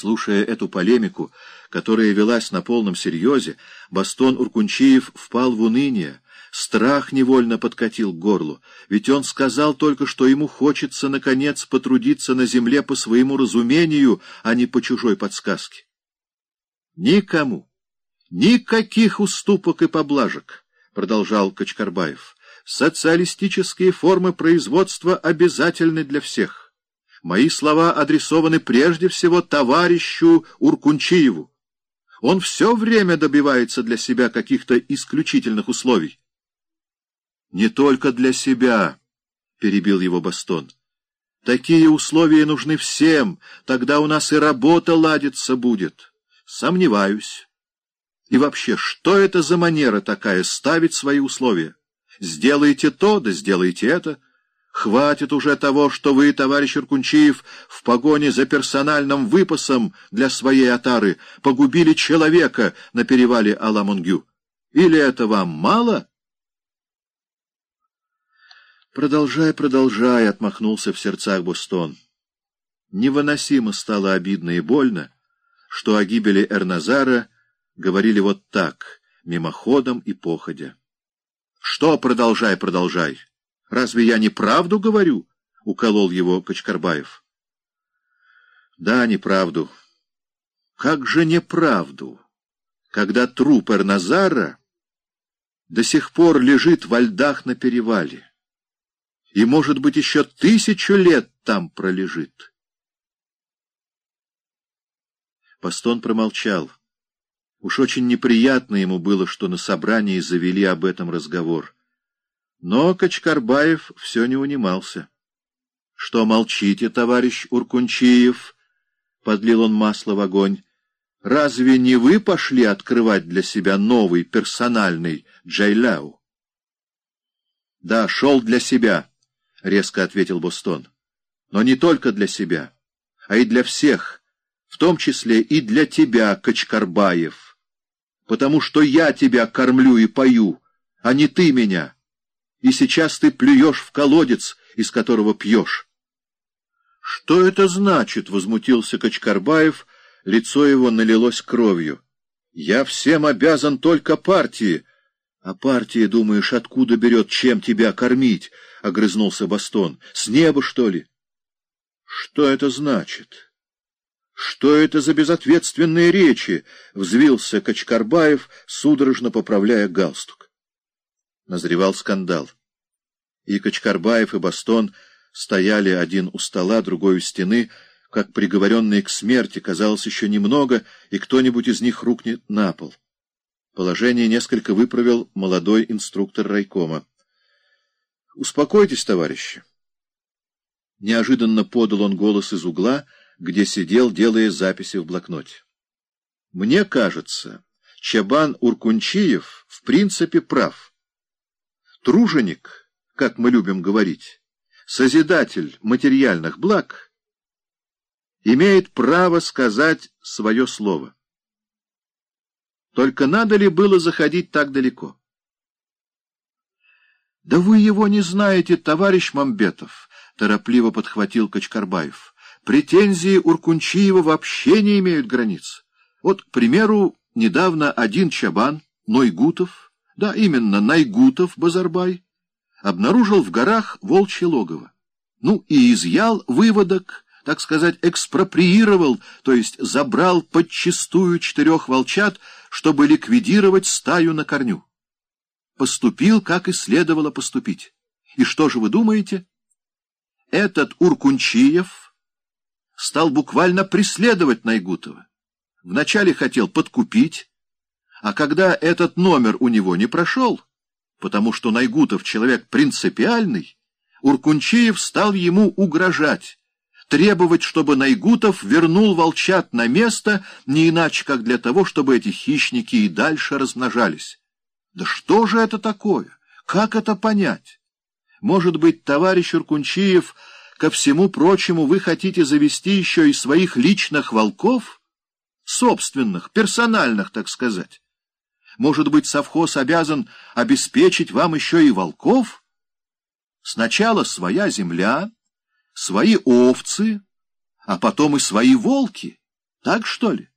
Слушая эту полемику, которая велась на полном серьезе, Бастон Уркунчиев впал в уныние, страх невольно подкатил к горлу, ведь он сказал только, что ему хочется, наконец, потрудиться на земле по своему разумению, а не по чужой подсказке. Никому, никаких уступок и поблажек, — продолжал Качкарбаев. Социалистические формы производства обязательны для всех. Мои слова адресованы прежде всего товарищу Уркунчиеву. Он все время добивается для себя каких-то исключительных условий. — Не только для себя, — перебил его Бастон. — Такие условия нужны всем, тогда у нас и работа ладиться будет. Сомневаюсь. И вообще, что это за манера такая ставить свои условия? Сделайте то, да сделайте это — Хватит уже того, что вы, товарищ Иркунчиев, в погоне за персональным выпасом для своей отары погубили человека на перевале Аламунгю. Или это вам мало? Продолжай, продолжай, — отмахнулся в сердцах Бостон. Невыносимо стало обидно и больно, что о гибели Эрназара говорили вот так, мимоходом и походя. Что продолжай, продолжай? Разве я неправду говорю? — уколол его Кочкарбаев. — Да, неправду. Как же неправду, когда труп Эрназара до сих пор лежит во льдах на перевале и, может быть, еще тысячу лет там пролежит? Постон промолчал. Уж очень неприятно ему было, что на собрании завели об этом разговор. Но Качкарбаев все не унимался. — Что молчите, товарищ Уркунчиев? — подлил он масло в огонь. — Разве не вы пошли открывать для себя новый персональный Джайляу? — Да, шел для себя, — резко ответил Бостон. — Но не только для себя, а и для всех, в том числе и для тебя, Качкарбаев, потому что я тебя кормлю и пою, а не ты меня. — и сейчас ты плюешь в колодец, из которого пьешь. — Что это значит? — возмутился Качкарбаев, лицо его налилось кровью. — Я всем обязан только партии. — А партия, думаешь, откуда берет, чем тебя кормить? — огрызнулся Бастон. — С неба, что ли? — Что это значит? — Что это за безответственные речи? — взвился Качкарбаев, судорожно поправляя галстук назревал скандал. И Качкарбаев, и Бастон стояли один у стола, другой у стены, как приговоренные к смерти, казалось, еще немного, и кто-нибудь из них рухнет на пол. Положение несколько выправил молодой инструктор райкома. — Успокойтесь, товарищи. Неожиданно подал он голос из угла, где сидел, делая записи в блокноте. — Мне кажется, Чабан Уркунчиев в принципе прав. Труженик, как мы любим говорить, созидатель материальных благ, имеет право сказать свое слово. Только надо ли было заходить так далеко? — Да вы его не знаете, товарищ Мамбетов, — торопливо подхватил Качкарбаев. — Претензии Уркунчиева вообще не имеют границ. Вот, к примеру, недавно один чабан, Нойгутов, да, именно, Найгутов Базарбай обнаружил в горах волчье логово. Ну и изъял выводок, так сказать, экспроприировал, то есть забрал подчистую четырех волчат, чтобы ликвидировать стаю на корню. Поступил, как и следовало поступить. И что же вы думаете? Этот Уркунчиев стал буквально преследовать Найгутова. Вначале хотел подкупить, а когда этот номер у него не прошел, потому что Найгутов человек принципиальный, Уркунчиев стал ему угрожать, требовать, чтобы Найгутов вернул волчат на место, не иначе, как для того, чтобы эти хищники и дальше размножались. Да что же это такое? Как это понять? Может быть, товарищ Уркунчиев, ко всему прочему, вы хотите завести еще и своих личных волков? Собственных, персональных, так сказать. Может быть, совхоз обязан обеспечить вам еще и волков? Сначала своя земля, свои овцы, а потом и свои волки. Так что ли?